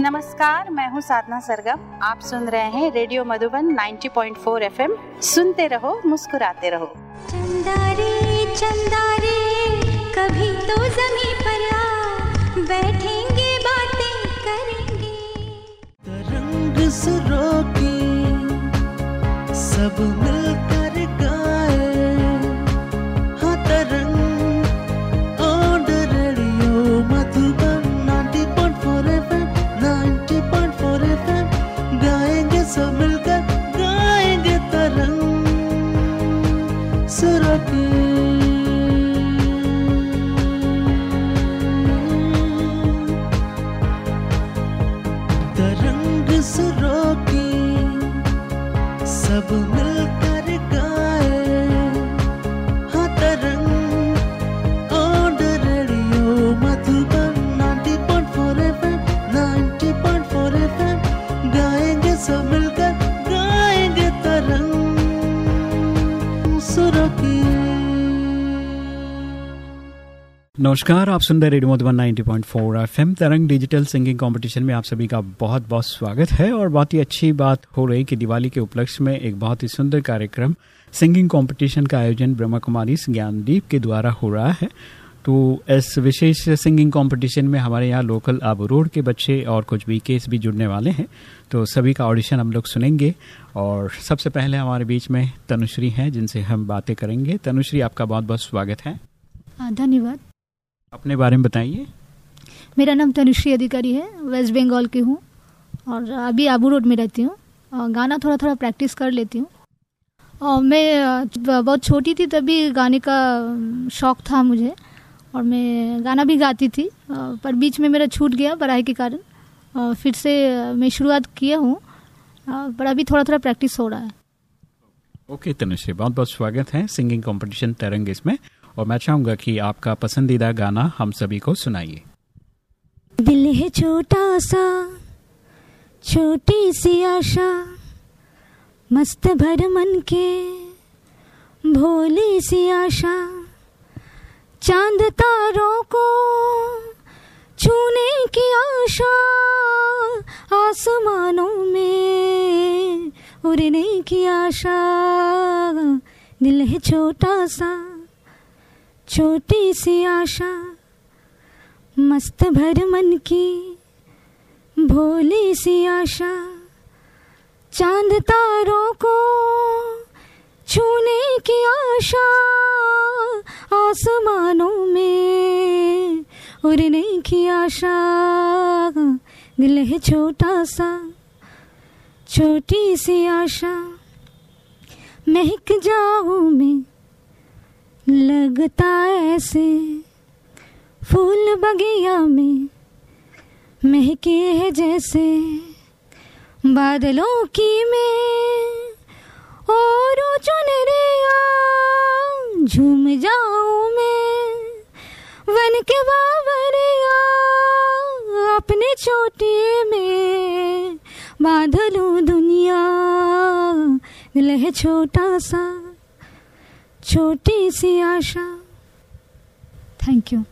नमस्कार मैं हूँ साधना सरगम। आप सुन रहे हैं रेडियो मधुबन 90.4 एफएम। सुनते रहो मुस्कुराते रहो। चंदा रे कभी तो जमी पर आ। बैठेंगे बातें करेंगे। तरंग सुरों की सब मिलकर नमस्कार आप सुन रहे radio Madhuban 90.4 FM Tarang digital singing competition में आप सभी का बहुत बहुत स्वागत है और बहुत ही अच्छी बात हो रही कि दिवाली के उपलक्ष्य में एक बहुत ही सुंदर कार्यक्रम सिंगिंग कंपटीशन का आयोजन ब्रह्मा कुमारी ज्ञानदीप के द्वारा हो रहा है। तो इस विशेष सिंगिंग कंपटीशन में हमारे यहाँ लोकल आबू रोड के बच्चे और कुछ बीकेस भी जुड़ने वाले हैं। तो सभी का ऑडिशन हम लोग सुनेंगे और सबसे पहले हमारे बीच में तनुश्री हैं जिनसे हम बातें करेंगे। तनुश्री आपका बहुत बहुत स्वागत है। हाँ, धन्यवाद। अपने बारे में बताइए। मेरा नाम तनुश्री अधिकारी है वेस्ट बंगाल की हूँ और अभी आबू रोड में रहती हूँ। गाना थोड़ा थोड़ा प्रैक्टिस कर लेती हूँ। और मैं बहुत छोटी थी तभी गाने का शौक था मुझे और मैं गाना भी गाती थी। पर बीच में मेरा छूट गया पढ़ाई के कारण। और फिर से मैं शुरुआत किया हूँ। पर अभी थोड़ा थोड़ा प्रैक्टिस हो रहा है। ओके तनुश्री बहुत बहुत स्वागत है। सिंगिंग कंपटीशन तरंग इसमें। और मैं चाहूँगा कि आपका पसंदीदा गाना हम सभी को सुनाइए। दिल है छोटा सा, छोटी सी आशा, मस्त भर मन के भोली सी आशा। चाँद तारों को छूने की आशा, आसमानों में उड़ने की आशा। दिल है छोटा सा छोटी सी आशा, मस्त भर मन की, भोली सी आशा, चाँद तारों को छूने की आशा, आसमानों में उड़ने की आशा। दिल है छोटा सा, छोटी सी आशा महक जाऊँ मैं लगता ऐसे फूल बगिया में महके है जैसे बादलों की में और चुनरिया झूम जाऊँ मैं वन के बावरिया अपने छोटे में बादलों दुनिया, दिल है छोटा सा छोटी सी आशा। थैंक यू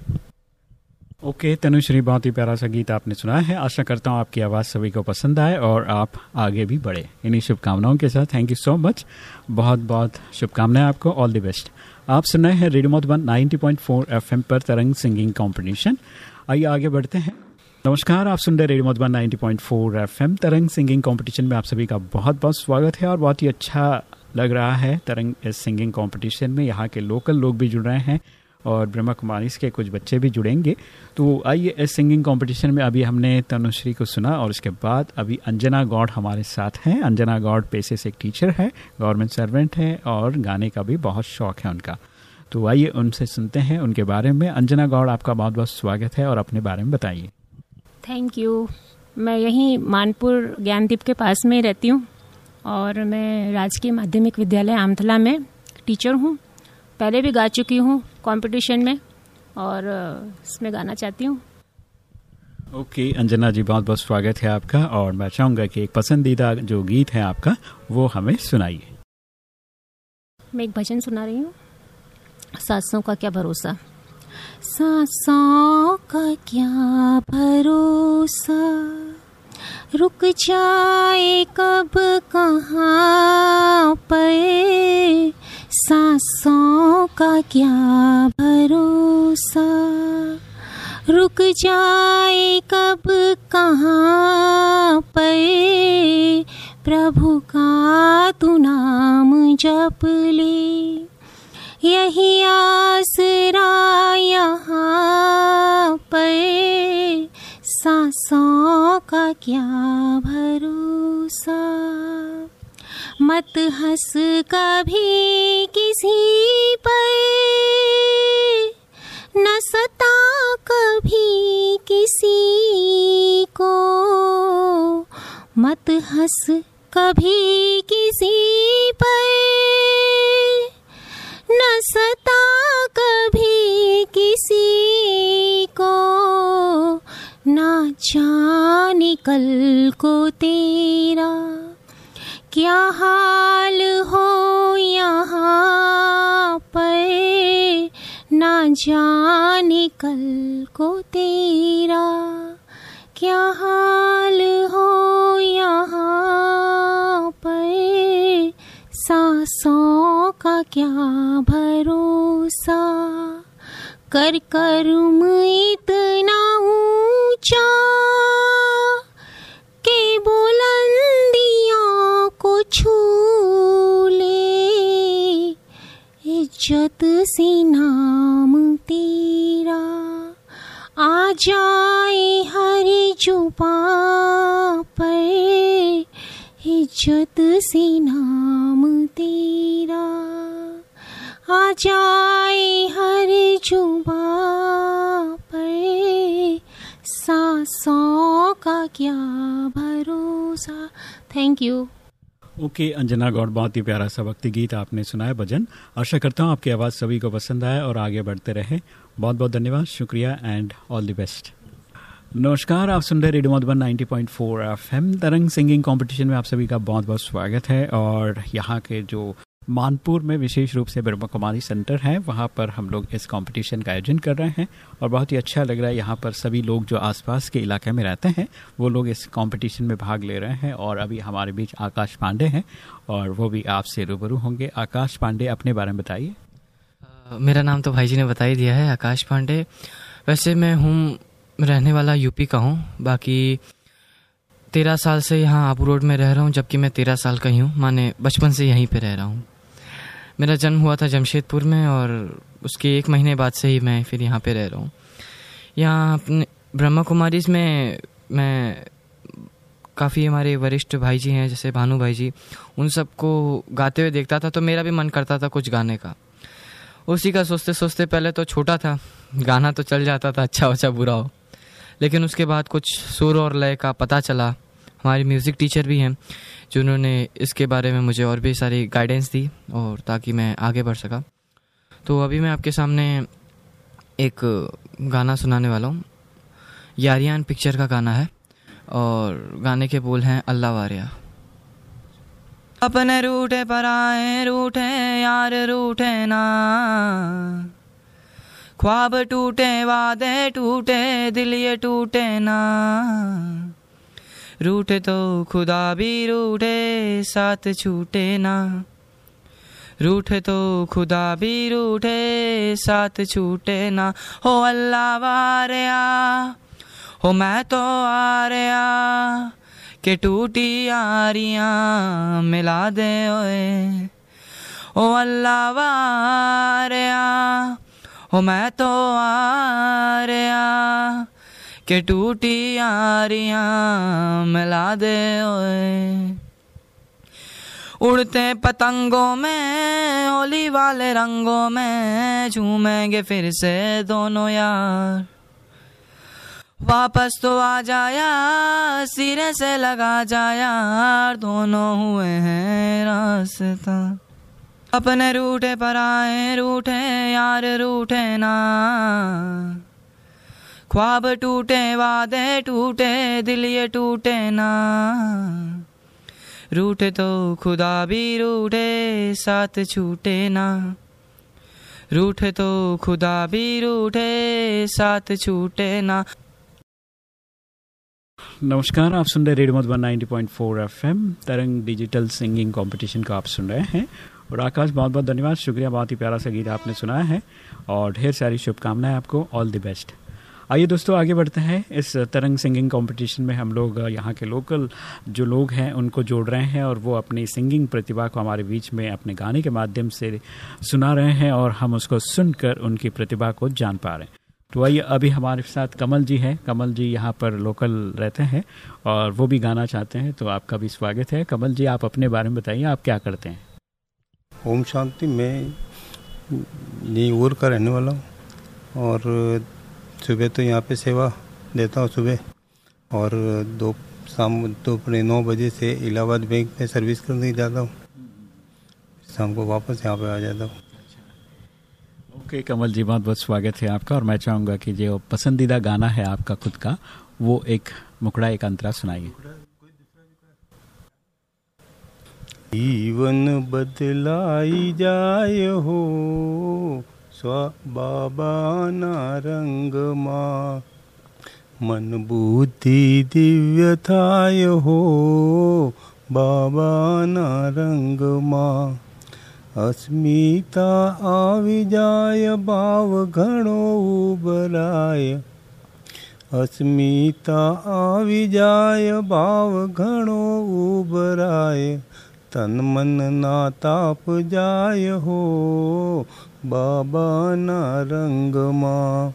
ओके तनुश्री बहुत ही प्यारा सा गीत आपने सुना है। आशा करता हूँ आपकी आवाज़ सभी को पसंद आए और आप आगे भी बढ़े। इन्हीं शुभकामनाओं के साथ थैंक यू सो मच बहुत बहुत शुभकामनाएँ आपको। ऑल द बेस्ट आप सुन रहे हैं रेडियो मधुबन 90.4 एफएम पर तरंग सिंगिंग कंपटीशन। आइए आगे बढ़ते हैं। नमस्कार, आप सुन रहे radio Madhuban 90.4 FM. Tarang singing competition में आप सभी का बहुत बहुत स्वागत है और बहुत ही अच्छा लग रहा है तरंग सिंगिंग कंपटीशन में। यहाँ के लोकल लोग भी जुड़ रहे हैं और ब्रह्मा कुमारी के कुछ बच्चे भी जुड़ेंगे। तो आइए, इस सिंगिंग कंपटीशन में अभी हमने तनुश्री को सुना और उसके बाद अभी अंजना गौड़ हमारे साथ हैं। अंजना गौड़ पेशे से एक टीचर है गवर्नमेंट सर्वेंट है और गाने का भी बहुत शौक है उनका। तो आइए, उनसे सुनते हैं उनके बारे में। अंजना गौड़, आपका बहुत बहुत स्वागत है और अपने बारे में बताइए। थैंक यू मैं यहीं मानपुर ज्ञानदीप के पास में रहती हूँ। और मैं राजकीय माध्यमिक विद्यालय आमथला में टीचर हूँ। पहले भी गा चुकी हूँ कंपटीशन में और इसमें गाना चाहती हूँ। ओके okay, अंजना जी बहुत बहुत स्वागत है आपका और मैं चाहूँगा कि एक पसंदीदा जो गीत है आपका वो हमें सुनाइए। मैं एक भजन सुना रही हूँ। सासों का क्या भरोसा? सासों का क्या भरोसा? रुक जाए कब कहाँ पे सांसों का क्या भरोसा? रुक जाए कब कहाँ पे प्रभु का तू नाम जप ले। यही आसरा यहाँ सांसों का क्या भरोसा? मत हंस कभी किसी पर, न सता कभी किसी को। मत हंस कभी किसी पर, न सता कभी किसी को। ना जाने कल को तेरा। क्या हाल हो यहाँ पर? ना जाने कल को तेरा। क्या हाल हो यहाँ पर? सांसों का क्या भरोसा? कर कर्म इतना ऊँचा के बुलंदियों को छू इज़्ज़त से नाम तेरा। आ जाए हर जुबा पर। इज़्ज़त से नाम तेरा। आ जाए हर जुबा सांसों का क्या भरोसा? Thank you okay okay, Anjana Gaur बहुत ही प्यारा सा भक्ति गीत आपने सुनाया भजन। आशा करता हूँ आपकी आवाज़ सभी को पसंद आए और आगे बढ़ते रहे। बहुत बहुत धन्यवाद शुक्रिया एंड ऑल द बेस्ट नमस्कार आप सुन रहे radio Madhuban 90.4 FM. Tarang singing competition में आप सभी का बहुत बहुत स्वागत है और यहाँ के जो मानपुर में विशेष रूप से ब्रह्मा कुमारी सेंटर है। वहाँ पर हम लोग इस कंपटीशन का आयोजन कर रहे हैं और बहुत ही अच्छा लग रहा है। यहाँ पर सभी लोग जो आसपास के इलाके में रहते हैं, वो लोग इस कंपटीशन में भाग ले रहे हैं और अभी हमारे बीच आकाश पांडे हैं और वो भी आपसे रूबरू होंगे। आकाश पांडे, अपने बारे में बताइए। मेरा नाम तो भाई जी ने बता ही दिया है, आकाश पांडे। वैसे मैं हूँ, रहने वाला यूपी का हूँ। बाकी तेरह साल से यहाँ आबू रोड में रह रहा हूँ, जबकि मैं तेरह साल का ही हूँ। माने बचपन से यहीं पे रह रहा हूँ। मेरा जन्म हुआ था जमशेदपुर में और उसके एक महीने बाद से ही मैं फिर यहाँ पे रह रहा हूँ। यहाँ अपने ब्रह्मा कुमारी में मैं काफ़ी हमारे वरिष्ठ भाई जी हैं, जैसे भानु भाई जी उन सबको गाते हुए देखता था तो मेरा भी मन करता था कुछ गाने का। उसी का सोचते सोचते पहले तो छोटा था, गाना तो चल जाता था अच्छा अच्छा बुरा हो। लेकिन उसके बाद कुछ सुर और लय का पता चला हमारे म्यूज़िक टीचर भी हैं, जिन्होंने इसके बारे में मुझे और भी सारी गाइडेंस दी और ताकि मैं आगे बढ़ सका। तो अभी मैं आपके सामने एक गाना सुनाने वाला हूँ। यारियान पिक्चर का गाना है और गाने के बोल हैं अल्लाह वारिया। अपने रूठे पर आए रूठे यार, रूठे ना। ख्वाब टूटे, वादे टूटे, दिल ये टूटे ना। रूठे तो खुदा भी रूठे, साथ छूटे ना। रूठे तो खुदा भी रूठे, साथ छूटे ना। हो अल्लाह वारिया, हो मैं तो आ रहा के टूटी यारियाँ मिला दे ओए। ओ अल्लाह वारिया, हो मैं तो आ रहा के टूटी यारियाँ मिला दे ओए। उड़ते पतंगों में होली वाले रंगों में झूमेंगे फिर से दोनों यार। वापस तो आ जाया सिरे से लगा जाया दोनों हुए हैं रास्ता। अपने रूठे पर आए, रूठे यार, रूठे ना। ख्वाब टूटे, वादे टूटे, दिल ये टूटे ना। रूठे तो खुदा भी रूठे, साथ छूटे ना। रूठे तो खुदा भी रूठे, साथ छूटे ना। नमस्कार, आप सुन रहे radio Madhuban 90.4 FM, Tarang digital singing competition का आप सुन रहे हैं। और आकाश बहुत बहुत धन्यवाद, शुक्रिया, बहुत ही प्यारा सा गीत आपने सुनाया है। और ढेर सारी शुभकामनाएँ आपको, ऑल द बेस्ट। आइए दोस्तों, आगे बढ़ते हैं। इस तरंग सिंगिंग कंपटीशन में हम लोग यहाँ के लोकल जो लोग हैं, उनको जोड़ रहे हैं और वो अपनी सिंगिंग प्रतिभा को हमारे बीच में अपने गाने के माध्यम से सुना रहे हैं और हम उसको सुनकर उनकी प्रतिभा को जान पा रहे हैं। तो आइए, अभी हमारे साथ कमल जी हैं। कमल जी यहाँ पर लोकल रहते हैं और वो भी गाना चाहते हैं तो आपका भी स्वागत है। कमल जी, आप अपने बारे में बताइए, आप क्या करते हैं? ओम शांति, मैं नीवर का रहने वाला हूँ और सुबह तो यहाँ पे सेवा देता हूँ सुबह। और दो शाम दोपहर नौ बजे से इलाहाबाद बैंक में सर्विस करने जाता हूँ। शाम को वापस यहाँ पे आ जाता हूँ। ओके कमल जी बहुत बहुत स्वागत है आपका। और मैं चाहूँगा कि जो पसंदीदा गाना है आपका खुद का वो एक मुकड़ा एक अंतरा सुनाइए। जीवन बदलाई जाए हो स्व बाबा नारंग मन बुद्धि दिव्य थाय हो, बाबा नारंग मा अस्मिता आविजाय भाव घणो उबराय अस्मिता आविजाय भाव घणो उबराय तन मन ना ताप जाय हो બાબાના રંગમાં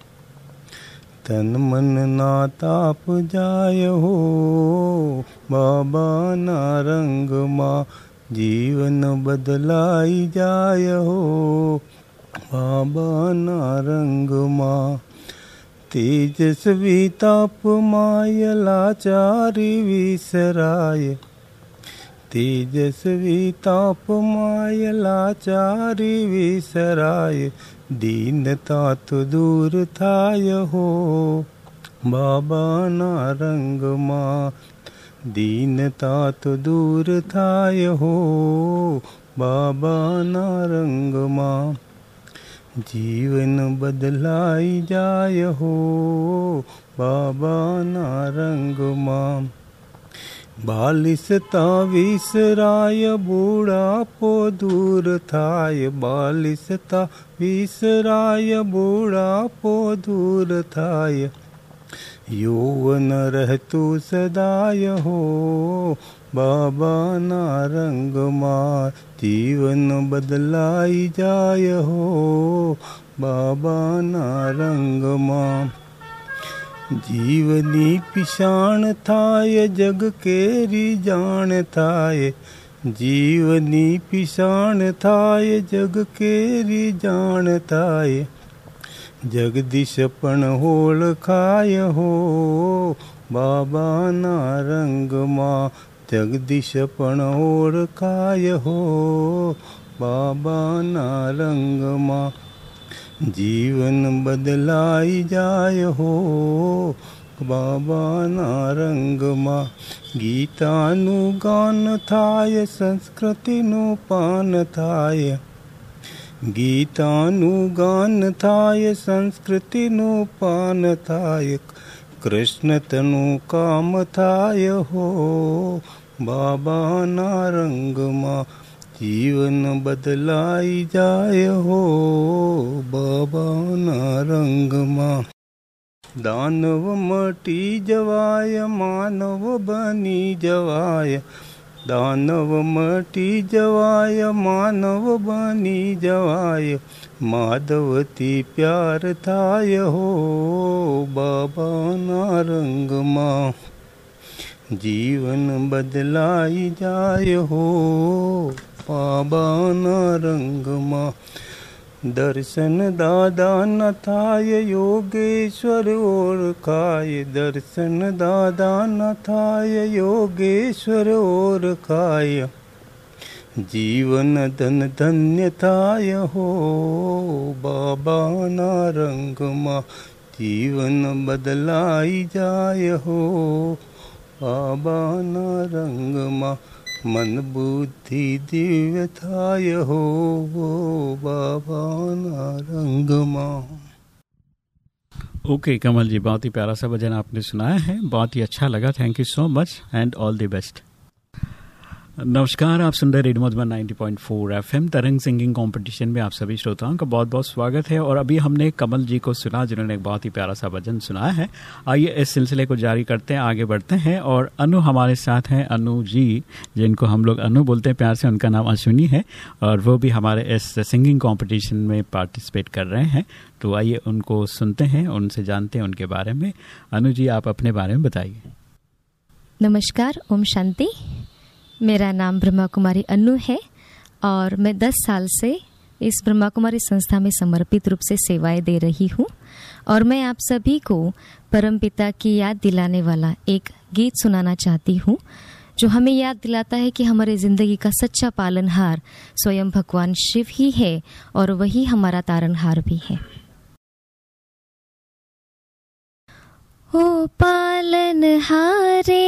તન મન ના તાપ જાય હો બાબાના રંગમાં જીવન બદલાઈ જાય હો બાબાના રંગમાં તેજસ્વી તાપમાય લાચારી વિસરાય तेजस्वी तापमाय लाचारी विसराय दीनता तो दूर थाय हो। बाबा नारंग माँ दीनता तो दूर थाय हो। बाबा नारंग माँ जीवन बदलाई जाय हो। बाबा नारंग माँ बालिस तां विसराय बूढ़ापो दूर थाय। बालिस तां विसराय बूढ़ापो दूर थाय। यौवन रहतु सदाय हो, बाबा ना रंग मार। जीवन बदलाई जाय हो, बाबा ना रंग मार। जीवनी पिशान थाय, जग केरी जान थाय। जीवनी पिशान थाय, जग केरी जान थाय। जगदीश पण होल खाय हो, बाबा ना रंग माँ। जगदीश पण होल खाय हो, बाबा ना रंग माँ। જીવન બદલાઈ જાય હો બાબાના રંગમાં ગીતાનું ગાન થાય સંસ્કૃતિનું પાન થાય ગીતાનું ગાન થાય સંસ્કૃતિનું પાન થાય કૃષ્ણ તનું કામ થાય હો બાબાના રંગમાં જીવન બદલાઈ જાય હો બાબાના રંગમાં દાનવ મટી જવાય માનવ બની જવાય દાનવ મટી જવાય માનવ બની જવાય માધવથી પ્યાર થાય હો બાબાના રંગમાં જીવન બદલાઈ જાય હો બાબાના રંગમાં દર્શન દાદા ન થાય યોગેશ્વર ઓળખાય દર્શન દાદા ન થાય યોગેશ્વર ઓળખાય જીવન ધન ધન્ય થાય હો બાબાના રંગમાં જીવન બદલાઈ જાય હો બાબાના રંગમાં मन बुद्धि दिव्य थाय हो बाबा नारंग माँ ओके okay, कमल जी बहुत ही प्यारा सा भजन आपने सुनाया है। बहुत ही अच्छा लगा। Thank you so much and all the best नमस्कार, आप सुन रहे radio Madhuban 90.4 FM, Tarang singing competition में आप सभी श्रोताओं का बहुत बहुत स्वागत है और अभी हमने कमल जी को सुना, जिन्होंने एक बहुत ही प्यारा सा भजन सुनाया है। आइए इस सिलसिले को जारी करते हैं, आगे बढ़ते हैं और अनु हमारे साथ हैं, अनु जी, जिनको हम लोग अनु बोलते हैं, प्यार से उनका नाम अश्विनी है और वो भी हमारे इस सिंगिंग कॉम्पिटिशन में पार्टिसिपेट कर रहे हैं। तो आइए उनको सुनते हैं, उनसे जानते हैं उनके बारे में। अनु जी, आप अपने बारे में बताइए। नमस्कार, ओम शांति। मेरा नाम ब्रह्मा कुमारी अन्नू है और मैं 10 साल से इस ब्रह्मा कुमारी संस्था में समर्पित रूप से सेवाएँ दे रही हूँ और मैं आप सभी को परमपिता की याद दिलाने वाला एक गीत सुनाना चाहती हूँ, जो हमें याद दिलाता है कि हमारे ज़िंदगी का सच्चा पालनहार स्वयं भगवान शिव ही है और वही हमारा तारनहार भी है। ओ पालनहारे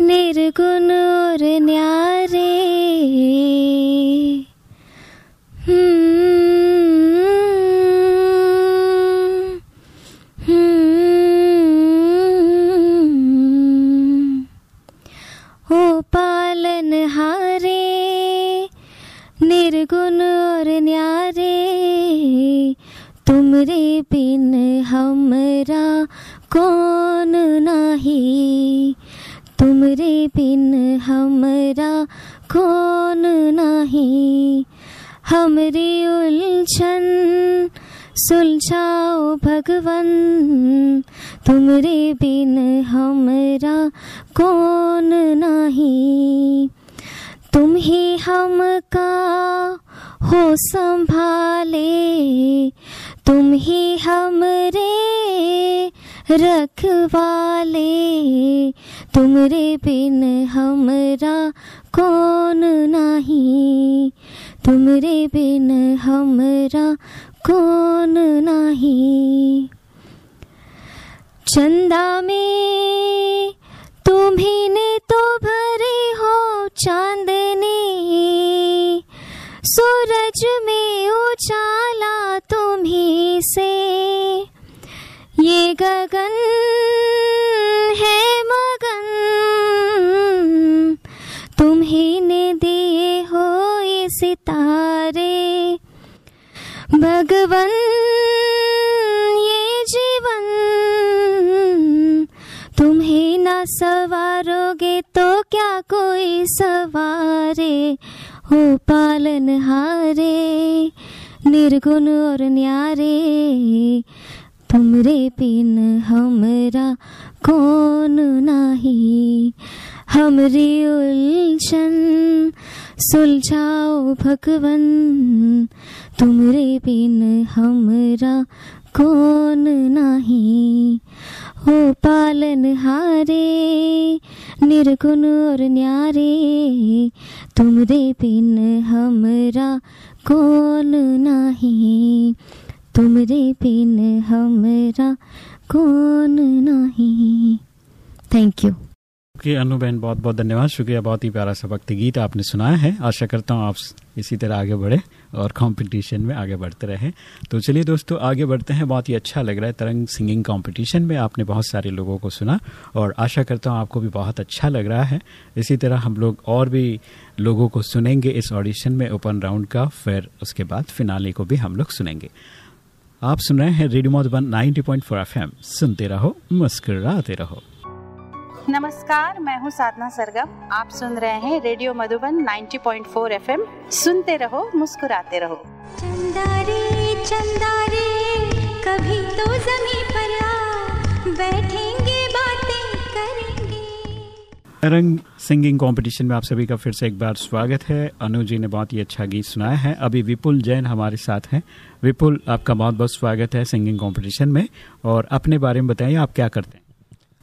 निर्गुण और न्यारे हम्म, हम्म। पालन हारे निर्गुण और न्यारे तुमरे बिन हमरा कौन नाही तुमरे बिन हमरा कौन नाही। हमरी उलझन, सुलझाओ भगवन। तुमरे बिन हमरा कौन नाही। तुम ही हम का हो संभाले। तुम ही हमरे रखवाले। तुमरे बिन हमरा कौन नाही? तुमरे बिन हमरा कौन नाही? चंदा में तुम्ही ने तो भरे हो चांदनी। सूरज में उजाला तुम्ही से। ये गगन है मगन। तुम्ही ने दिए हो ये सितारे। भगवन, ये जीवन। तुम्हें ना सवारोगे तो क्या कोई सवारे? हो पालन हारे निर्गुण और न्यारे। तुमरे बिन हमरा कौन नाही। हमरी उलझन, सुलझाओ भगवन। तुमरे बिन हमरा कौन नाही। हो पालन हारे, निर्गुण और न्यारे। तुमरे बिन हमरा कौन नाही। तुमरे बिन हमरा कौन नहीं। थैंक यू ओके अनु बहन, बहुत बहुत धन्यवाद। शुक्रिया, बहुत ही प्यारा सा भक्ति गीत आपने सुनाया है। आशा करता हूँ आप इसी तरह आगे बढ़े और कंपटीशन में आगे बढ़ते रहे। तो चलिए दोस्तों, आगे बढ़ते हैं। बहुत ही अच्छा लग रहा है तरंग सिंगिंग कंपटीशन में। आपने बहुत सारे लोगों को सुना और आशा करता हूँ आपको भी बहुत अच्छा लग रहा है। इसी तरह हम लोग और भी लोगों को सुनेंगे इस ऑडिशन में। ओपन राउंड का, फिर उसके बाद फिनाले को भी हम लोग सुनेंगे। आप सुन रहे हैं रेडियो मधुबन 90.4 एफएम। सुनते रहो मुस्कुराते रहो। नमस्कार मैं हूँ साधना सरगम। आप सुन रहे हैं रेडियो मधुबन 90.4 एफएम। सुनते रहो मुस्कुराते रहो। चंदा रे चंदा रे कभी तो जमी रंग सिंगिंग कंपटीशन में आप सभी का फिर से एक बार स्वागत है। अनु जी ने बहुत ही अच्छा गीत सुनाया है। अभी विपुल जैन हमारे साथ हैं। विपुल आपका बहुत बहुत स्वागत है सिंगिंग कंपटीशन में। और अपने बारे में बताइए आप क्या करते हैं?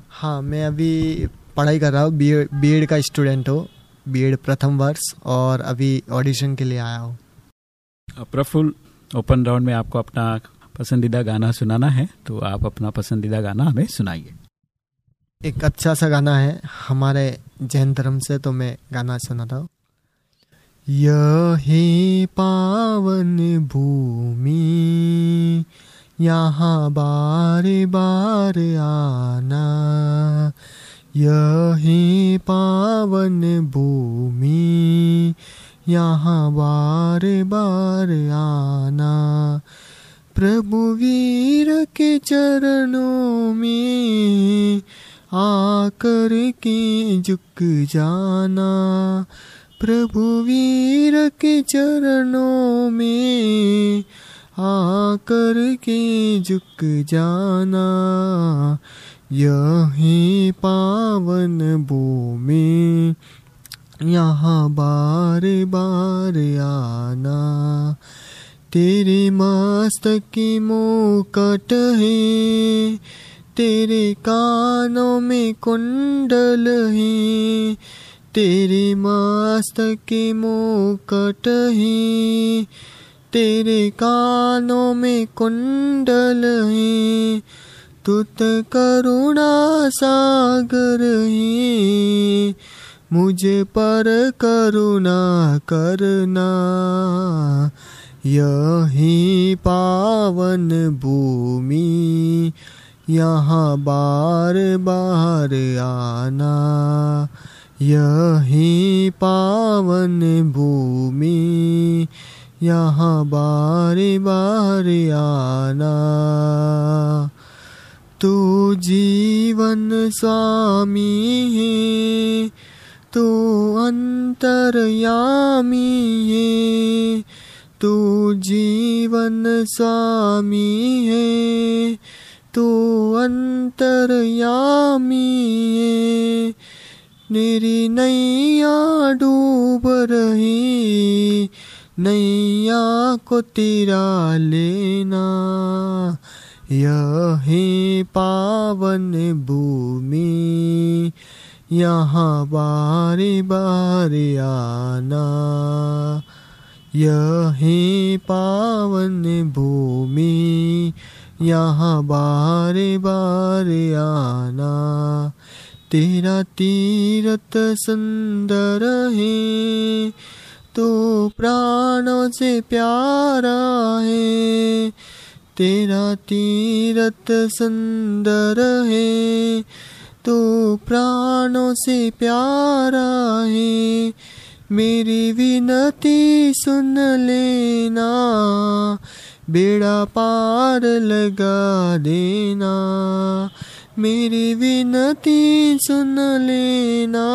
हाँ मैं अभी पढ़ाई कर रहा हूँ। बी एड का स्टूडेंट हूँ। बी एड प्रथम वर्ष और अभी ऑडिशन के लिए आया हूँ। प्रफुल ओपन राउंड में आपको अपना पसंदीदा गाना सुनाना है। तो आप अपना पसंदीदा गाना हमें सुनाइए। एक अच्छा सा गाना है हमारे जैन धर्म से तो मैं गाना सुनाता हूँ। यही पावन भूमि, यहाँ बार बार आना। यही पावन भूमि, यहाँ बार बार आना। प्रभु वीर के चरणों में आकर के झुक जाना। प्रभु वीर के चरणों में आकर के झुक जाना। यही पावन भूमि, यहाँ बार बार आना। तेरे मस्तक की मोकट है तेरे कानों में कुंडल है, तेरे मस्तक की मुकट है, तेरे कानों में कुंडल है, तुत करुणा सागर है, मुझे पर करुणा करना, यही पावन भूमि यहाँ बार बार आना, यही पावन भूमि। यहाँ बार बार आना, तू जीवन स्वामी है, तू अंतरयामी है, तू जीवन स्वामी है। तू अंतरयामी मेरी नैया डूब रही, नैया को तेरा लेना, यही पावन भूमि, यहाँ बारी बारी आना, यही पावन भूमि यहाँ बारी बारी आना। तेरा तीरथ सुंदर है तो प्राणों से प्यारा है। तेरा तीरथ सुंदर है तो प्राणों से प्यारा है। मेरी विनती सुन लेना बेड़ा पार लगा देना। मेरी विनती सुन लेना।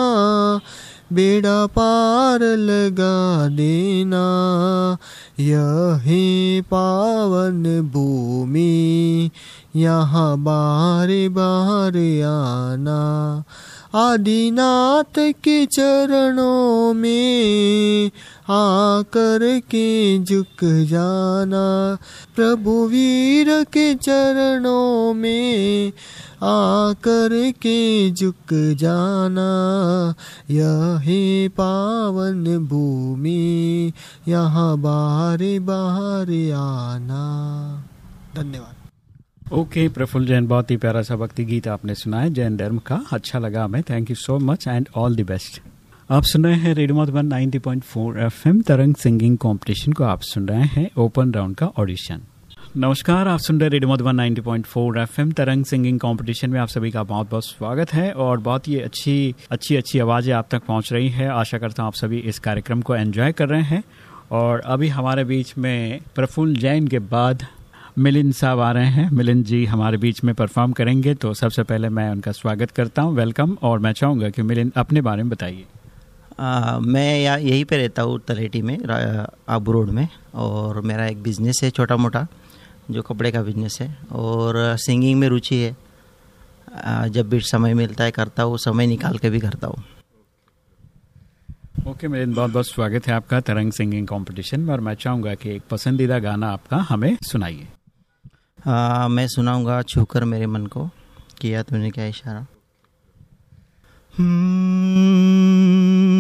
बेड़ा पार लगा देना। यही पावन भूमि, यहाँ बारे बार आना। आदिनाथ के चरणों में आकर के झुक जाना। प्रभु वीर के चरणों में आकर के झुक जाना। यही पावन भूमि यहाँ बारे बार आना। धन्यवाद। ओके okay, प्रफुल्ल जैन बहुत ही प्यारा सा भक्ति गीत आपने सुना है जैन धर्म का अच्छा लगा हमें। Thank you so much and all the best आप सुन रहे हैं radio Madhuban 90.4 FM, Tarang singing competition को आप सुन रहे हैं, ओपन राउंड का ऑडिशन नमस्कार, आप सुन रहे radio Madhuban 90.4 FM, Tarang singing competition में आप सभी का बहुत बहुत स्वागत है और बहुत ही अच्छी अच्छी अच्छी आवाज़ें आप तक पहुँच रही है। आशा करता हूँ आप सभी इस कार्यक्रम को एंजॉय कर रहे हैं और अभी हमारे बीच में प्रफुल्ल जैन के बाद मिलिंद साहब आ रहे हैं। मिलिंद जी हमारे बीच में परफॉर्म करेंगे तो सबसे पहले मैं उनका स्वागत करता हूँ वेलकम और मैं चाहूँगा कि मिलिंद अपने बारे में बताइए। मैं या यहीं पे रहता हूँ तलेटी में आबू रोड में और मेरा एक बिज़नेस है छोटा मोटा जो कपड़े का बिज़नेस है और सिंगिंग में रुचि है। जब भी समय मिलता है करता हूँ समय निकाल के भी करता हूँ। ओके okay, मेरे बहुत बहुत स्वागत है आपका तरंग सिंगिंग कंपटीशन में और मैं चाहूँगा कि एक पसंदीदा गाना आपका हमें सुनाइए। मैं सुनाऊँगा छूकर मेरे मन को किया तूने क्या इशारा। छूकर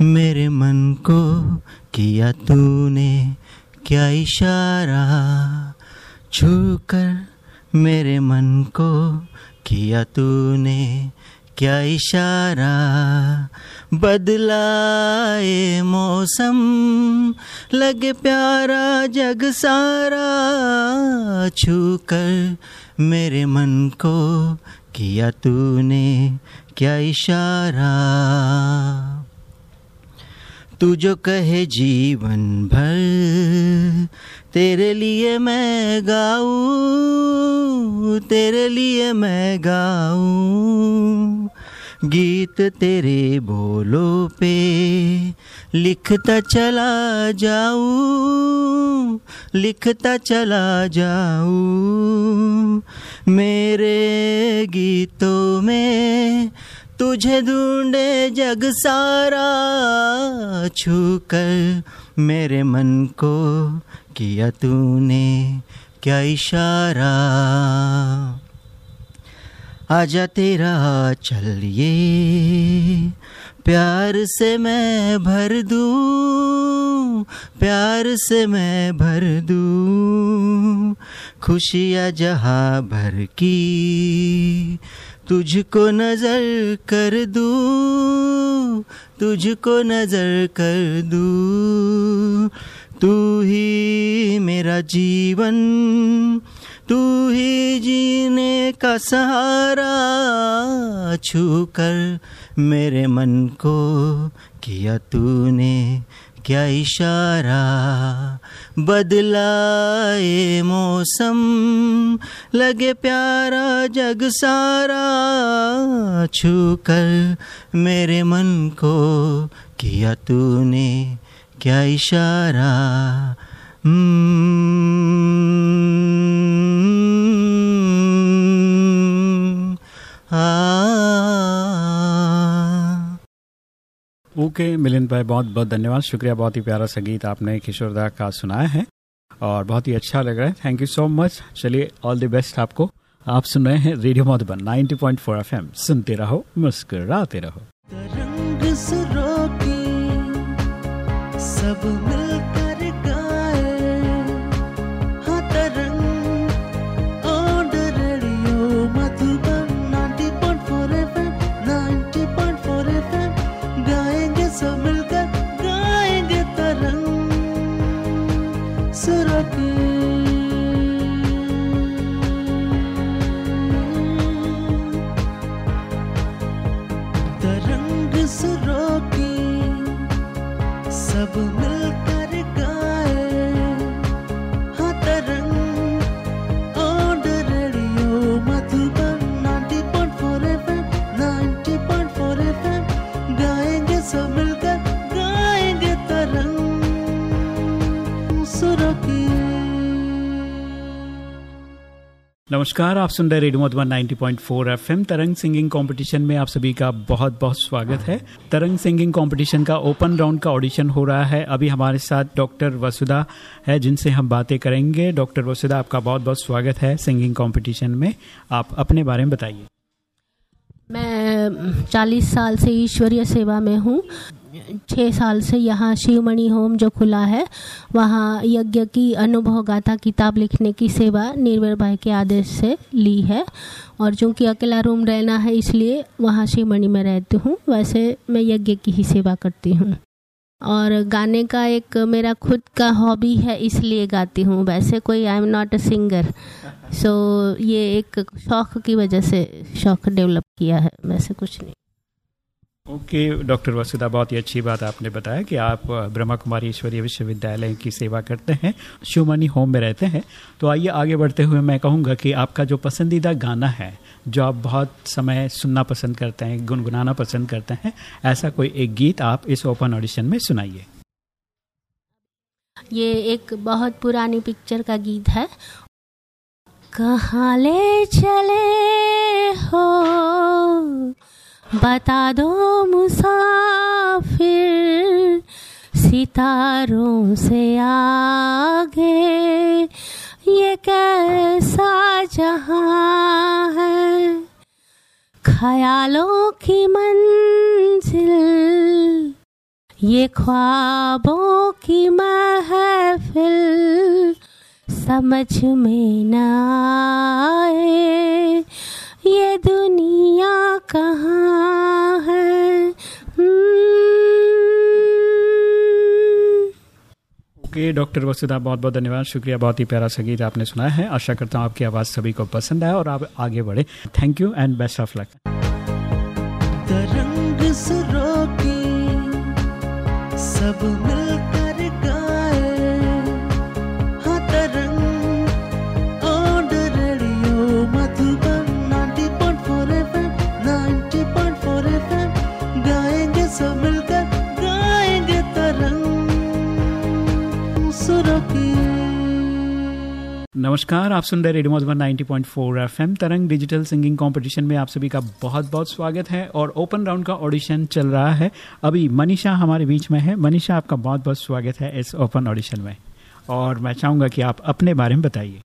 मेरे मन को किया तूने क्या इशारा? छूकर मेरे मन को किया तूने क्या इशारा? बदलाए मौसम, लगे प्यारा जग सारा। छू कर मेरे मन को किया तूने क्या इशारा? तू जो कहे जीवन भर, तेरे लिए मैं गाऊं, तेरे लिए मैं गाऊं। गीत तेरे बोलो पे लिखता चला जाऊँ, लिखता चला जाऊँ। मेरे गीतों में तुझे ढूंढे जग सारा छू कर मेरे मन को किया तूने क्या इशारा। आजा तेरा चलिए, प्यार से मैं भर दूँ, प्यार से मैं भर दूँ, खुशियाँ जहाँ भर की तुझको नज़र कर दूँ, तुझको नज़र कर दूँ। तू ही मेरा जीवन, तू ही जीने का सहारा छू कर मेरे मन को किया तूने। क्या इशारा बदलाए मौसम? लगे प्यारा जग सारा छू कर मेरे मन को किया तूने क्या इशारा? हम्म, ओके, मिलिंद भाई, बहुत बहुत धन्यवाद। शुक्रिया, बहुत ही प्यारा संगीत आपने किशोरदा का सुनाया है और बहुत ही अच्छा लग रहा है। थैंक यू सो मच चलिए ऑल द बेस्ट आपको। आप सुन रहे हैं रेडियो मधुबन 90.4 पॉइंट सुनते रहो, मुस्कुराते रहो। सब मिलकर नमस्कार, आप सुन रहे radio Madhuban 90.4 FM. Tarang singing competition में आप सभी का बहुत बहुत स्वागत है। तरंग सिंगिंग कंपटीशन का ओपन राउंड का ऑडिशन हो रहा है। अभी हमारे साथ डॉक्टर वसुधा है, जिनसे हम बातें करेंगे। डॉक्टर वसुधा, आपका बहुत बहुत स्वागत है सिंगिंग कंपटीशन में। आप अपने बारे में बताइए। मैं चालीस साल से ईश्वरीय सेवा में हूँ। छः साल से यहाँ शिवमणि होम जो खुला है, वहाँ यज्ञ की अनुभव गाथा, किताब लिखने की सेवा निर्भर भाई के आदेश से ली है। और चूँकि अकेला रूम रहना है, इसलिए वहाँ शिवमणि में रहती हूँ, वैसे मैं यज्ञ की ही सेवा करती हूँ। और गाने का एक मेरा खुद का हॉबी है, इसलिए गाती हूँ। वैसे कोई I am not a singer so ये एक शौक की वजह से शौक डेवलप किया है, वैसे कुछ नहीं। ओके, डॉक्टर वसुधा, बहुत ही अच्छी बात आपने बताया कि आप ब्रह्मा कुमारी ईश्वरीय विश्वविद्यालय की सेवा करते हैं, शिवमणि होम में रहते हैं। तो आइए आगे बढ़ते हुए मैं कहूँगा कि आपका जो पसंदीदा गाना है, जो आप बहुत समय सुनना पसंद करते हैं, गुनगुनाना पसंद करते हैं, ऐसा कोई एक गीत आप इस ओपन ऑडिशन में सुनाइए। ये एक बहुत पुरानी पिक्चर का गीत है। कहाँ ले चले हो? बता दो मुसाफिर सितारों से आगे, ये कैसा जहाँ है? ख्यालों की मंजिल, ये ख्वाबों की महफिल, समझ में न आए। ये दुनिया कहाँ है? हम्म। ओके डॉक्टर वसुधा बहुत बहुत धन्यवाद। शुक्रिया बहुत ही प्यारा संगीत आपने सुनाया है। आशा करता हूँ आपकी आवाज़ सभी को पसंद आया और आप आगे बढ़े। Thank you and best of luck Tarang सब मिलकर नमस्कार, आप सुन रहे radio Madhuban 90.4 FM. Tarang digital singing competition में आप सभी का बहुत बहुत स्वागत है और ओपन राउंड का ऑडिशन चल रहा है। अभी मनीषा हमारे बीच में है। मनीषा, आपका बहुत बहुत स्वागत है इस ओपन ऑडिशन में। और मैं चाहूँगा कि आप अपने बारे में बताइए।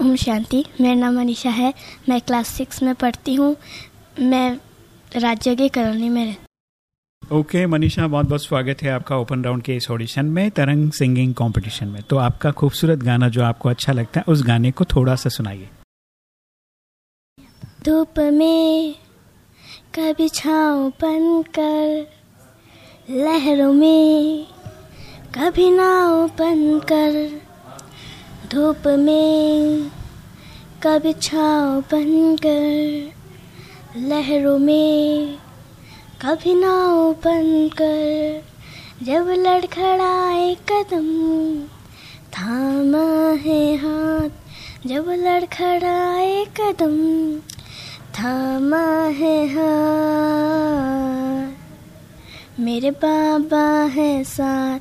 ओम शांति, मेरा नाम मनीषा है। मैं क्लास सिक्स में पढ़ती हूँ। मैं राज्य की कॉलोनी में ओके मनीषा, बहुत बहुत स्वागत है आपका ओपन राउंड के इस ऑडिशन में, तरंग सिंगिंग कंपटीशन में। तो आपका खूबसूरत गाना जो आपको अच्छा लगता है, उस गाने को थोड़ा सा सुनाइए। धूप में कभी छाँव बन कर लहरों में कभी नाव बन कर धूप में कभी छाँव बन कर लहरों में कभी नाव बन कर जब लड़खड़ाए कदम। थामा है हाथ, जब लड़खड़ाए कदम। थामा है हाथ, मेरे बाबा है साथ,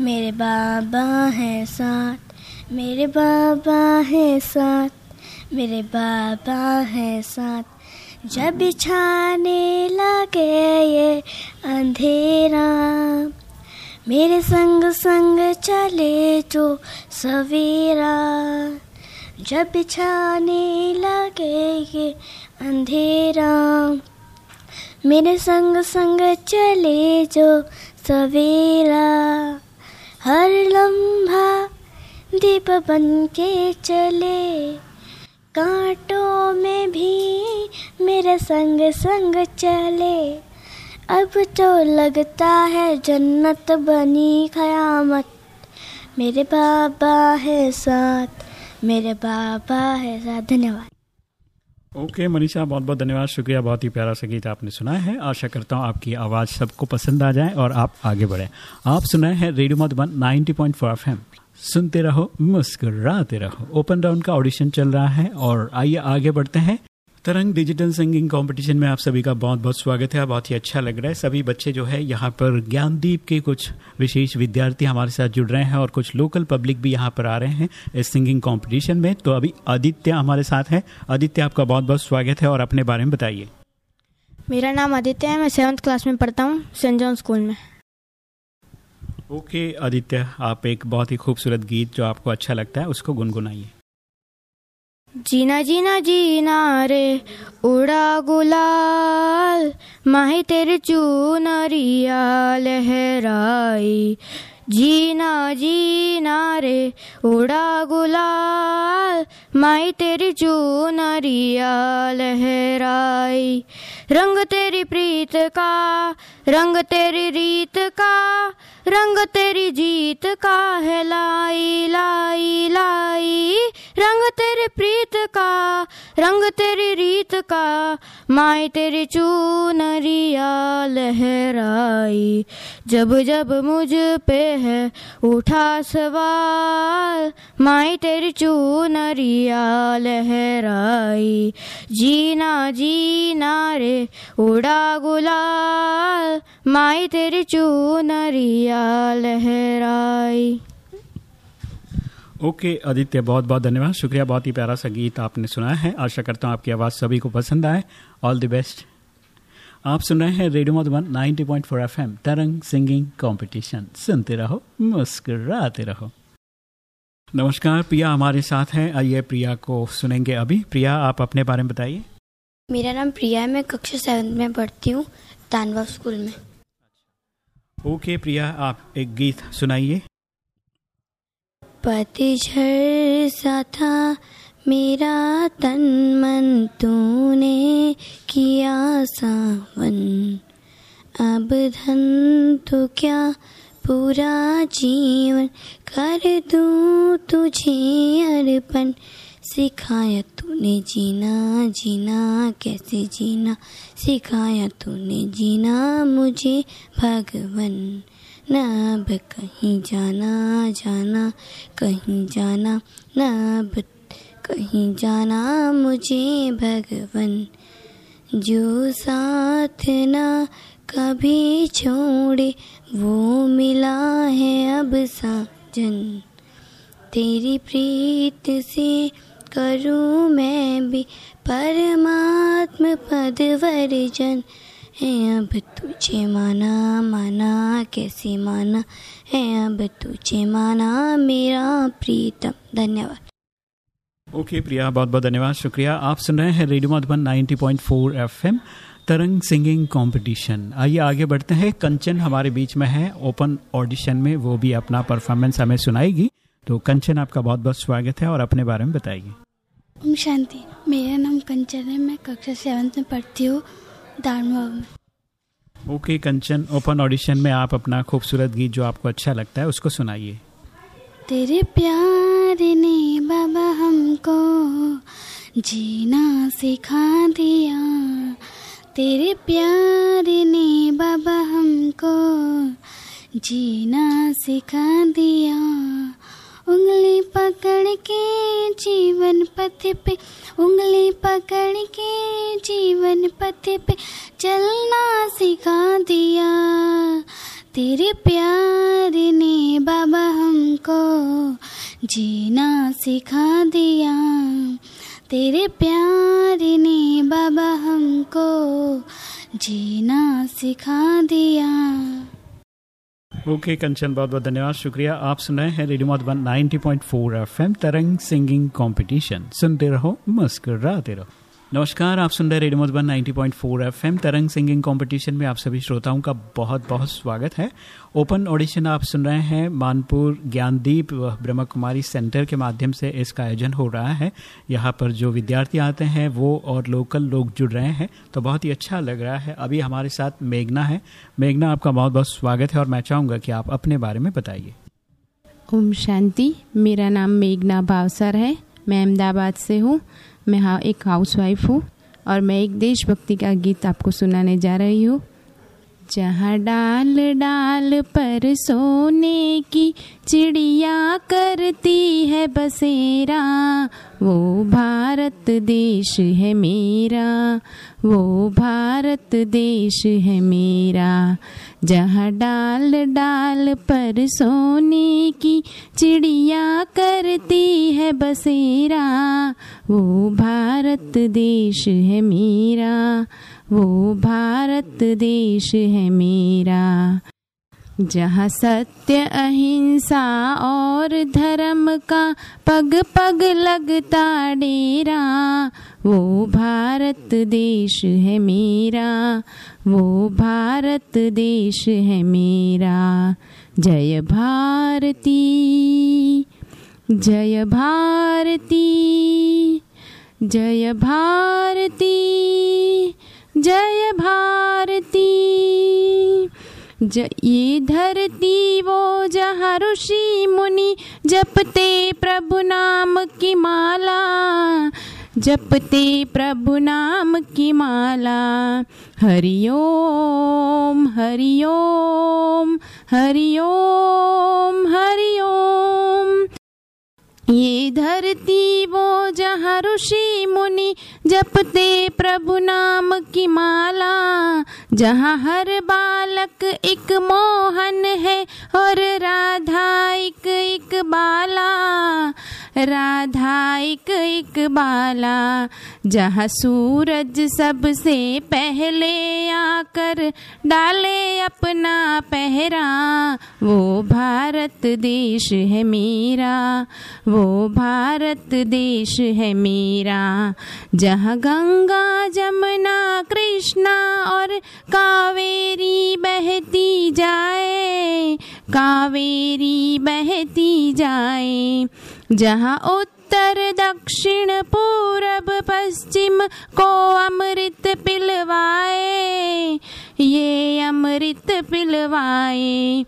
मेरे बाबा है साथ, मेरे बाबा है साथ, मेरे बाबा है साथ। जब छाने लगे ये अंधेरा, मेरे संग संग चले जो सवेरा। जब छाने लगे ये अंधेरा, मेरे संग संग चले जो सवेरा। हर लम्हा दीप बन के चले कांटों में भी मेरे संग संग चले। अब तो लगता है जन्नत बनी कयामत। मेरे बाबा है साथ, मेरे बाबा है साथ। धन्यवाद। ओके, मनीषा, बहुत बहुत धन्यवाद, शुक्रिया, बहुत ही प्यारा सा गीत आपने सुना है। आशा करता हूँ आपकी आवाज़ सबको पसंद आ जाए और आप आगे बढ़े। आप सुनाए हैं रेडियो मधुबन 90.4 पॉइंट सुनते रहो, मुस्कुराते रहो। ओपन राउंड का ऑडिशन चल रहा है और आइए आगे बढ़ते हैं। तरंग डिजिटल सिंगिंग कंपटीशन में आप सभी का बहुत बहुत स्वागत है। बहुत ही अच्छा लग रहा है। सभी बच्चे जो है यहाँ पर ज्ञानदीप के कुछ विशेष विद्यार्थी हमारे साथ जुड़ रहे हैं और कुछ लोकल पब्लिक भी यहाँ पर आ रहे हैं इस सिंगिंग कंपटीशन में। तो अभी आदित्य हमारे साथ है। आदित्य, आपका बहुत बहुत स्वागत है और अपने बारे में बताइए। मेरा नाम आदित्य है। मैं सेवन्थ क्लास में पढ़ता हूँ सेंट जॉन स्कूल में। ओके, आदित्य, आप एक बहुत ही खूबसूरत गीत जो आपको अच्छा लगता है, उसको गुनगुनाइए। जीना जीना जीना रे, उड़ा गुलाल, माही तेरे चूनरिया लहराई। जीना जीना रे, उड़ा गुलाल माई तेरी चूनरिया लहराई। रंग तेरी प्रीत का, रंग तेरी रीत का रंग तेरी जीत का है लाई लाई लाई। रंग तेरी प्रीत का, रंग तेरी रीत का। माई तेरी चूनरिया लहराई। जब जब मुझ पे है उठा सवाल माई तेरी चूनरिया लहराई। जीना जीना रे, उड़ा गुलाल माई तेरी चूनरिया लहराई। ओके आदित्य बहुत बहुत धन्यवाद। शुक्रिया बहुत ही प्यारा सा गीत आपने सुनाया है। आशा करता हूँ आपकी आवाज़ सभी को पसंद आए। ऑल द बेस्ट आप सुन रहे हैं radio Madhuban 90.4 point Tarang singing competition. सुनते रहो मुस्कुराते रहो। नमस्कार प्रिया हमारे साथ हैं। आइए प्रिया को सुनेंगे अभी। प्रिया आप अपने बारे में बताइए। मेरा नाम प्रिया है। मैं कक्षा सेवन में पढ़ती हूँ तानवा स्कूल में। ओके प्रिया, आप एक गीत सुनाइए। पतझड़ सा था, मेरा तन मन तूने किया सावन। अब धन तो क्या पूरा जीवन कर दूँ तुझे अर्पण? सिखाया तूने जीना जीना, कैसे जीना? सिखाया तूने जीना, मुझे भगवन न अब कहीं जाना जाना कहीं जाना न अब कहीं जाना, मुझे भगवन जो साथ ना कभी छोड़े, वो मिला है अब साजन। तेरी प्रीत से करूँ मैं भी परमात्म पद वर्जन है अब तुझे माना माना कैसे माना? है अब तुझे माना मेरा प्रीतम। धन्यवाद। ओके okay, प्रिया बहुत बहुत धन्यवाद शुक्रिया। आप सुन रहे हैं radio Madhuban 90.4 FM Tarang singing competition. आइए आगे बढ़ते हैं। कंचन हमारे बीच में है। ओपन ऑडिशन में वो भी अपना परफॉर्मेंस हमें सुनाएगी। तो कंचन आपका बहुत बहुत स्वागत है और अपने बारे में बताइए। ओम शांति। मेरा नाम कंचन है। मैं कक्षा सेवन्थ में पढ़ती हूँ में। ओके कंचन ओपन ऑडिशन में आप अपना खूबसूरत गीत जो आपको अच्छा लगता है उसको सुनाइए। तेरे प्यार ने बाबा हमको जीना सिखा दिया। तेरे प्यार ने बाबा हमको जीना सिखा दिया। उंगली पकड़ के जीवन पथ पे, उंगली पकड़ के जीवन पथ पे चलना सिखा दिया। तेरे प्यार ने बाबा हमको जीना सिखा दिया। तेरे प्यार ने बाबा हमको जीना सिखा दिया। ओके, कंचन, बहुत बहुत धन्यवाद, शुक्रिया। आप सुन रहे हैं radio Madhuban 90.4 FM, Tarang singing competition. सुनते रहो मस्कर रहो। नमस्कार, आप सुन रहे radio Madhuban 90.4 FM. Tarang singing competition में आप सभी श्रोताओं का बहुत बहुत स्वागत है। ओपन ऑडिशन आप सुन रहे हैं मानपुर ज्ञानदीप ब्रह्म कुमारी सेंटर के माध्यम से इसका आयोजन हो रहा है। यहाँ पर जो विद्यार्थी आते हैं, वो और लोकल लोग जुड़ रहे हैं तो बहुत ही अच्छा लग रहा है। अभी हमारे साथ मेघना है। मेघना, आपका बहुत बहुत स्वागत है और मैं चाहूँगा कि आप अपने बारे में बताइए। ओम शांति, मेरा नाम मेघना भावसर है। मैं अहमदाबाद से हूँ। मैं हाँ एक हाउसवाइफ हूँ और मैं एक देशभक्ति का गीत आपको सुनाने जा रही हूँ। जहाँ डाल डाल पर सोने की चिड़िया करती है बसेरा, वो भारत देश है मेरा, वो भारत देश है मेरा। जहाँ डाल डाल पर सोने की चिड़िया करती है बसेरा, वो भारत देश है मेरा, वो भारत देश है मेरा। जहाँ सत्य, अहिंसा और धर्म का पग पग लगता डेरा, वो भारत देश है मेरा वो भारत देश है मेरा। जय भारती जय भारती जय भारती जय भारती। ज, ये धरती वो जहाँ ऋषि मुनि जपते प्रभु नाम की माला। जपते प्रभु नाम की माला। हरिओम हरिओम हरिओम हरिओम ये धरती वो जहाँ ऋषि मुनि जपते प्रभु नाम की माला। जहाँ हर बालक एक मोहन है और राधा एक एक बाला। राधा एक एक बाला, जहाँ सूरज सबसे पहले आकर डाले अपना पहरा। वो भारत देश है मेरा, वो भारत देश है मेरा। जहाँ गंगा, जमुना, कृष्णा और कावेरी बहती जाए, कावेरी बहती जाए जहाँ उत्तर, दक्षिण, पूरब, पश्चिम को अमृत पिलवाए, ये अमृत पिलवाए।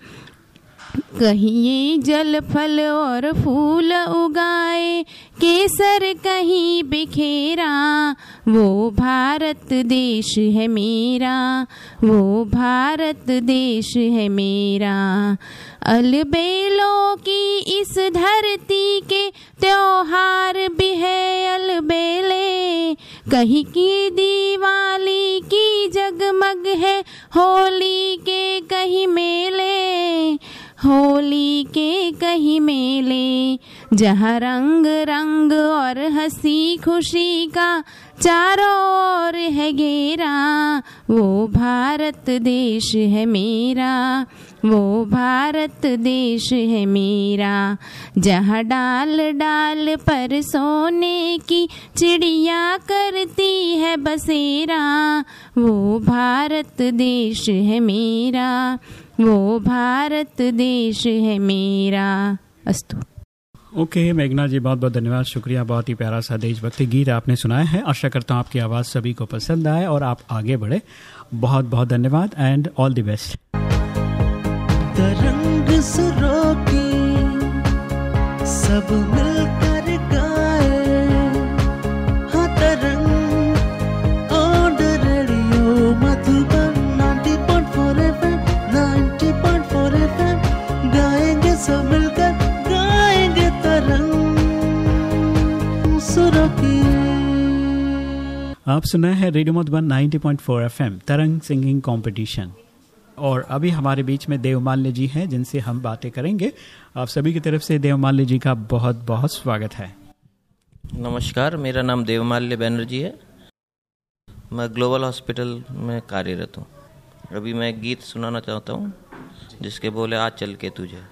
कहीं जल, फल और फूल उगाए, केसर कहीं बिखेरा, वो भारत देश है मेरा, वो भारत देश है मेरा। अलबेलों की इस धरती के त्योहार भी है अलबेले। कहीं की दिवाली की जगमग है होली के कहीं मेले। होली के कहीं मेले, जहाँ रंग रंग और हँसी खुशी का चारों ओर है घेरा। वो भारत देश है मेरा, वो भारत देश है मेरा। जहाँ डाल डाल पर सोने की चिड़िया करती है बसेरा, वो भारत देश है मेरा, वो भारत देश है मेरा। अस्तु। ओके okay, मेघना जी बहुत बहुत धन्यवाद। शुक्रिया बहुत ही प्यारा सा देशभक्ति गीत आपने सुनाया है। आशा करता हूँ आपकी आवाज़ सभी को पसंद आए और आप आगे बढ़े। बहुत बहुत धन्यवाद एंड ऑल दी बेस्ट सब मिलकर आप सुन हैं radio Madhuban 90.4 FM, Tarang singing competition. और अभी हमारे बीच में देवमाल्य जी हैं, जिनसे हम बातें करेंगे। आप सभी की तरफ़ से देवमाल्य जी का बहुत बहुत स्वागत है। नमस्कार, मेरा नाम देवमाल्य बैनर्जी है। मैं ग्लोबल हॉस्पिटल में कार्यरत हूँ। अभी मैं गीत सुनाना चाहता हूँ, जिसके बोले, आज चल के तुझे।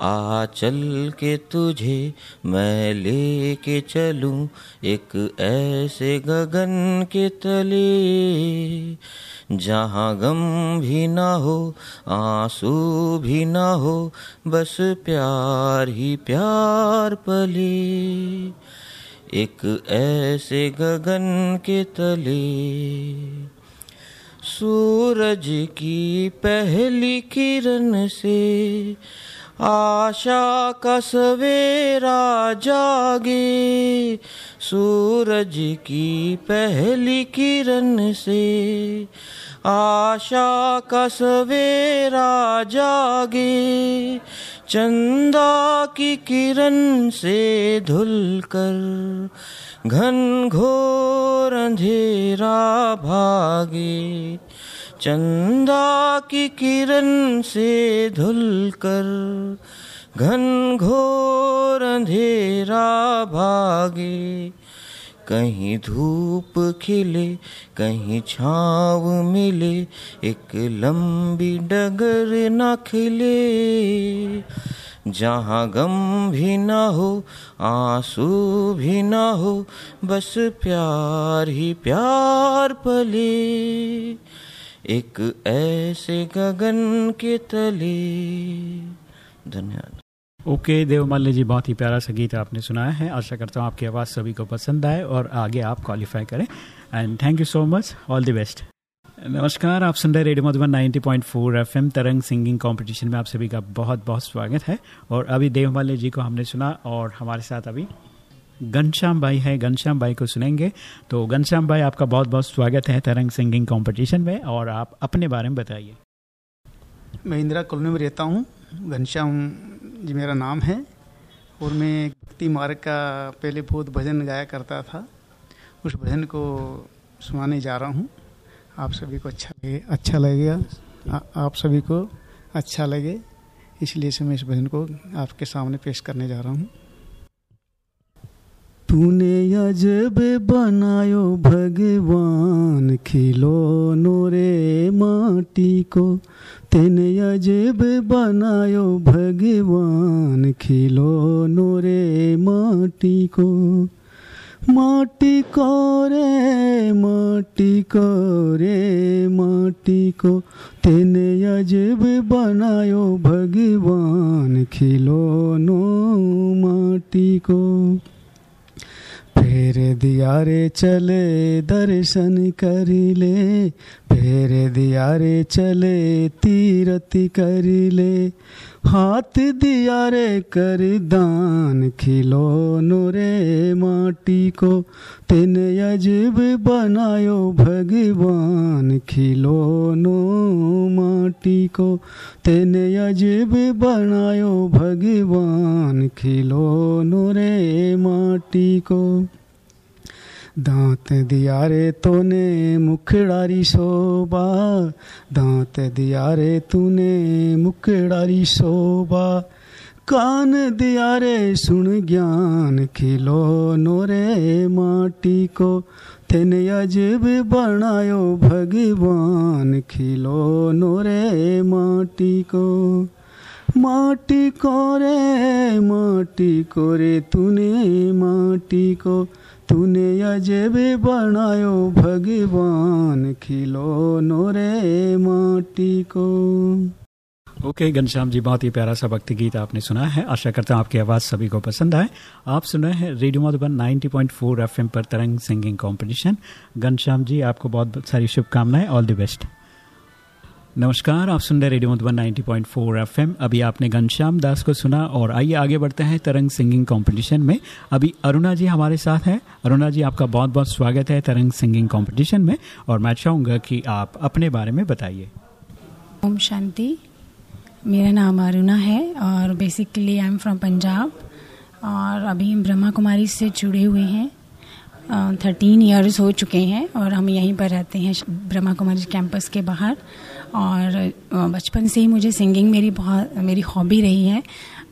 आ चल के तुझे मैं ले के चलूँ एक ऐसे गगन के तले। जहाँ गम भी ना हो, आँसू भी ना हो, बस प्यार ही प्यार पले। एक ऐसे गगन के तले। सूरज की पहली किरण से आशा का सवेरा जागे सूरज की पहली किरण से। आशा का सवेरा जागे चंदा की किरण से धुलकर घन घोर अंधेरा भागे। चंदा की किरण से धुलकर घन घोर अंधेरा भागे। कहीं धूप खिले, कहीं छाव मिले, एक लंबी डगर न खिले। जहाँ गम भी ना हो, आँसू भी ना हो, बस प्यार ही प्यार पले। एक ऐसे गगन के तले। धन्यवाद। ओके, देवमाल्य जी, बहुत ही प्यारा सा गीत आपने सुनाया है। आशा करता हूँ आपकी आवाज़ सभी को पसंद आए और आगे आप क्वालिफाई करें। And thank you so much all the best नमस्कार, आप सुन रहे radio Madhuban 90.4 FM Tarang singing competition में आप सभी का बहुत बहुत स्वागत है। और अभी देवमाल्य जी को हमने सुना और हमारे साथ अभी घनश्याम भाई है। घनश्याम भाई को सुनेंगे। तो घनश्याम भाई आपका बहुत बहुत स्वागत है तरंग सिंगिंग कंपटीशन में और आप अपने बारे में बताइए। मैं इंदिरा कॉलोनी में रहता हूँ। घनश्याम जी मेरा नाम है और मैं भक्ति मार्ग का पहले बहुत भजन गाया करता था। उस भजन को सुनाने जा रहा हूँ। आप सभी को अच्छा लगे अच्छा लगेगा। आप सभी को अच्छा लगे, इसलिए से मैं इस भजन को आपके सामने पेश करने जा रहा हूँ। तूने अजब बनायो भगवान खिलौनो रे माटी को। तेने अजब बनायो भगवान खिलौनो रे माटी को। माटी को रे, माटी को रे, माटी को। तेने अजब बनायो भगवान खिलौनो माटी को। फेर दिया चले दर्शन कर ले फेर दिया चले तीरथ कर ले। हाथ दिया रे कर दान खिलौनो रे माटी को। तेन अजब बनायो भगवान खिलौनो माटी को। तेन अजब बनायो भगवान खिलौनो रे माटी को। दांत दिया रे तूने मुखड़ारी शोभा। दांत दिया रे तूने मुखड़ारी शोभा। कान दिया रे सुन ज्ञान खिलो नोरे माटी को। तेन अजब बनायो भगवान खिलो नोरे माटी को। माटी को रे, माटी को रे, तूने माटी को। तूने अजब बनायो भगवान खिलो रे माटी को। ओके okay, घनश्याम जी बहुत ही प्यारा सा भक्ति गीत आपने सुना है। आशा करता हूँ आपकी आवाज़ सभी को पसंद आए। आप सुन रहे हैं रेडियो मधुबन 90.4 एफएम पर तरंग सिंगिंग कंपटीशन। घनश्याम जी आपको बहुत सारी शुभकामनाएँ। All the best. नमस्कार, आप सुन रहे रेडियो मधुबन 90.4 एफएम। अभी आपने घनश्याम दास को सुना और आइए आगे बढ़ते हैं तरंग सिंगिंग कंपटीशन में। अभी अरुणा जी हमारे साथ हैं। अरुणा जी, आपका बहुत बहुत स्वागत है तरंग सिंगिंग कंपटीशन में और मैं चाहूँगा कि आप अपने बारे में बताइए। ओम शांति। मेरा नाम अरुणा है और basically I am from Punjab और अभी हम ब्रह्मा कुमारी से जुड़े हुए हैं। थर्टीन ईयर्स हो चुके हैं और हम यहीं पर रहते हैं ब्रह्मा कुमारी कैंपस के बाहर। और बचपन से ही मुझे सिंगिंग मेरी बहुत मेरी हॉबी रही है।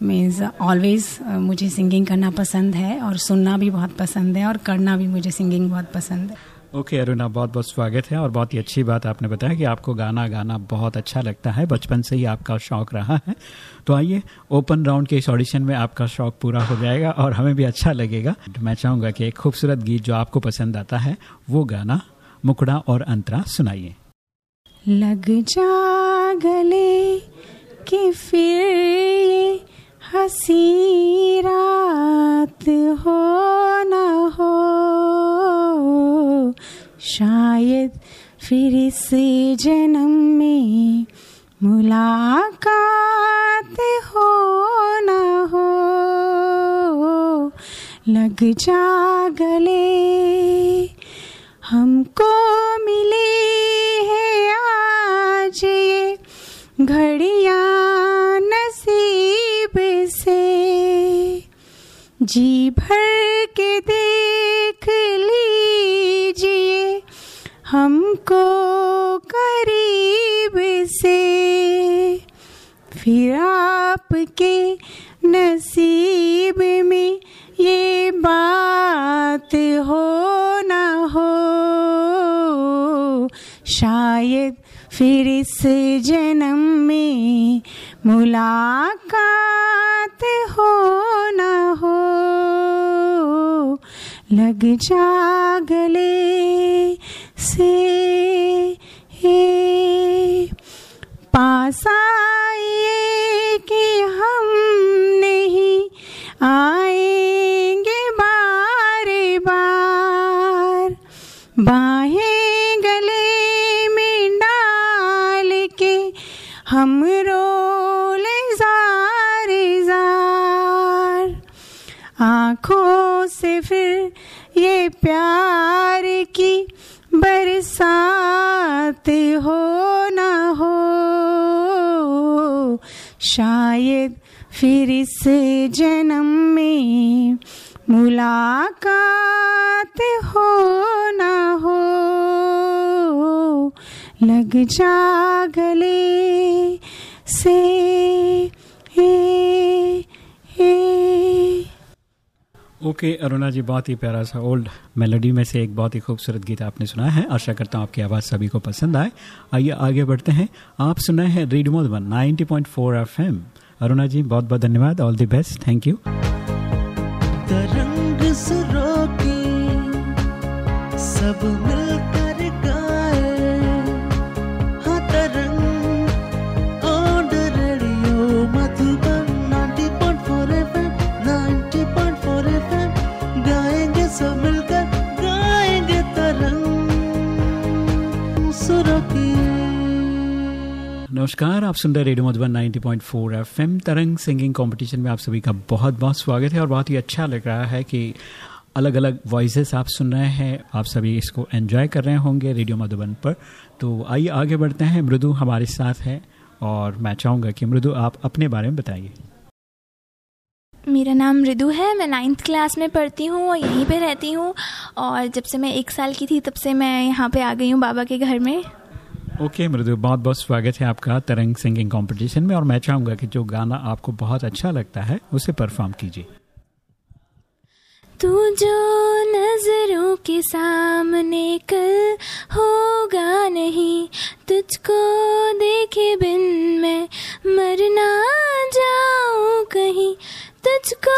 मीन्स ऑलवेज़ मुझे सिंगिंग करना पसंद है और सुनना भी बहुत पसंद है और करना भी मुझे सिंगिंग बहुत पसंद है। ओके okay, अरुणा बहुत बहुत स्वागत है और बहुत ही अच्छी बात आपने बताया कि आपको गाना गाना बहुत अच्छा लगता है। बचपन से ही आपका शौक रहा है। तो आइए ओपन राउंड के इस ऑडिशन में आपका शौक पूरा हो जाएगा और हमें भी अच्छा लगेगा। मैं चाहूँगा कि एक खूबसूरत गीत जो आपको पसंद आता है वो गाना मुकड़ा और अंतरा सुनाइए। लग जा गले कि फिर ये हसी रात हो न हो। शायद फिर इस जन्म में मुलाकात हो न हो। लग जा गले हमको मिले घड़िया नसीब से जी भर के देख लीजिए हमको करीब से। फिर आपके नसीब में ये बात हो ना हो, शायद फिर इस जन्म में मुलाकात हो न हो, लग जागले से हे। पास आइए कि हम नहीं आएँगे बार बार। बाहें आँखों से फिर ये प्यार की बरसात हो ना हो शायद फिर इस जन्म में मुलाकात हो ना हो। लग जा गले से ए, ए, okay, अरुणा जी बहुत ही प्यारा सा ओल्ड मेलोडी में से एक बहुत ही खूबसूरत गीत आपने सुनाया है। आशा करता हूँ आपकी आवाज़ सभी को पसंद आए। आइए आगे बढ़ते हैं। आप सुनाए सुना है रेडियो मधुबन 90.4 एफएम। अरुणा जी बहुत बहुत धन्यवाद। All the best thank you सब नमस्कार, आप सुन रहे radio Madhuban 90.4 FM. Tarang singing competition में आप सभी का बहुत बहुत स्वागत है और बहुत ही अच्छा लग रहा है कि अलग अलग वॉइसेस आप सुन रहे हैं। आप सभी इसको एंजॉय कर रहे होंगे रेडियो मधुबन पर। तो आइए आगे बढ़ते हैं। मृदु हमारे साथ है और मैं चाहूँगा कि मृदु, आप अपने बारे में बताइए। मेरा नाम मृदु है। मैं नाइन्थ क्लास में पढ़ती हूँ और यहीं पे रहती हूँ। और जब से मैं एक साल की थी, तब से मैं यहाँ पे आ गई हूँ बाबा के घर में। ओके, मृदु, बहुत बहुत स्वागत है आपका तरंग सिंगिंग कंपटीशन में, और मैं चाहूँगा कि जो गाना आपको बहुत अच्छा लगता है, उसे परफॉर्म कीजिए। तू जो नज़रों के सामने कल होगा नहीं, तुझको देखे बिन मैं मरना जाऊँ कहीं। तुझको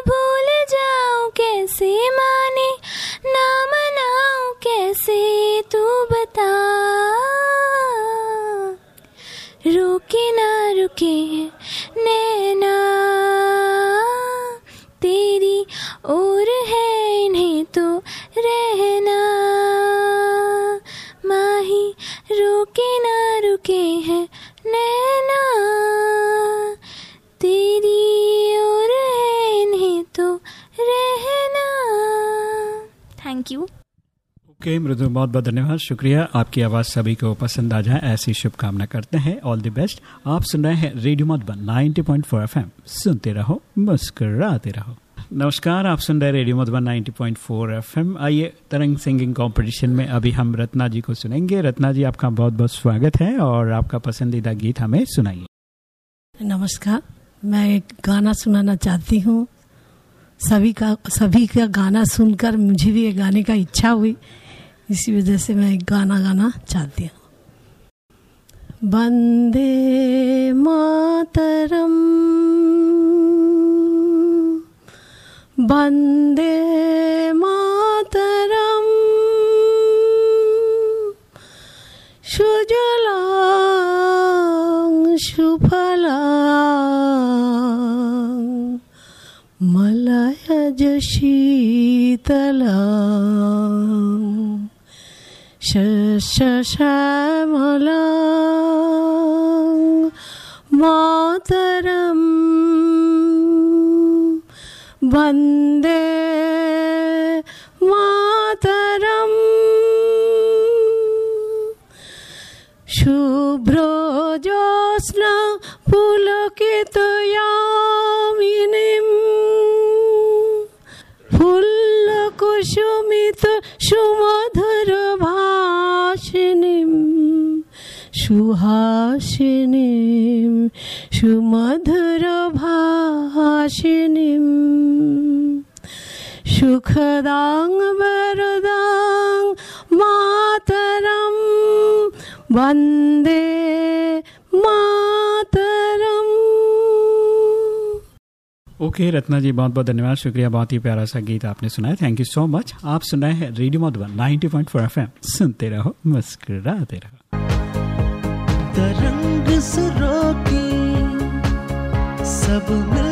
भूल जाऊँ कैसे माने? ना मनाऊं कैसे तू बता? रोके ना, रुके नैना। तेरी और है इन्हें तो रहना। माही, रोके ना, रुके हैं नैना। तेरी थैंक यू ओके मृदु बहुत बहुत धन्यवाद। शुक्रिया आपकी आवाज़ सभी को पसंद आ जाए ऐसी शुभकामना करते हैं। ऑल द बेस्ट आप सुन रहे हैं रेडियो मधुबन 90.4 एफएम सुनते रहो मुस्कराते रहो। नमस्कार आप सुन रहे रेडियो मधुबन 90.4 एफएम आइए तरंग सिंगिंग कंपटीशन में अभी हम रत्ना जी को सुनेंगे। रत्ना जी आपका बहुत बहुत स्वागत है और आपका पसंदीदा गीत हमें सुनाइए। नमस्कार मैं एक गाना सुनाना चाहती हूँ। सभी का सभी का गाना सुनकर मुझे भी ये गाने का इच्छा हुई। इसी वजह से मैं गाना गाना चाहती हूँ। वंदे मातरम। वंदे मातरम। सुजलां शीतलां शश्यामलां सुमधुरभाषणिं सुहासिनी सुमधुर सुखदां वरदां मातरं वन्दे ओके okay, रत्ना जी बहुत बहुत धन्यवाद। शुक्रिया बहुत ही प्यारा सा गीत आपने सुनाया। थैंक यू सो मच आप सुनाए हैं रेडियो मधुबन 90.4 एफएम। सुनते रहो मुस्कुराते रहो। तरंग सब मिलकर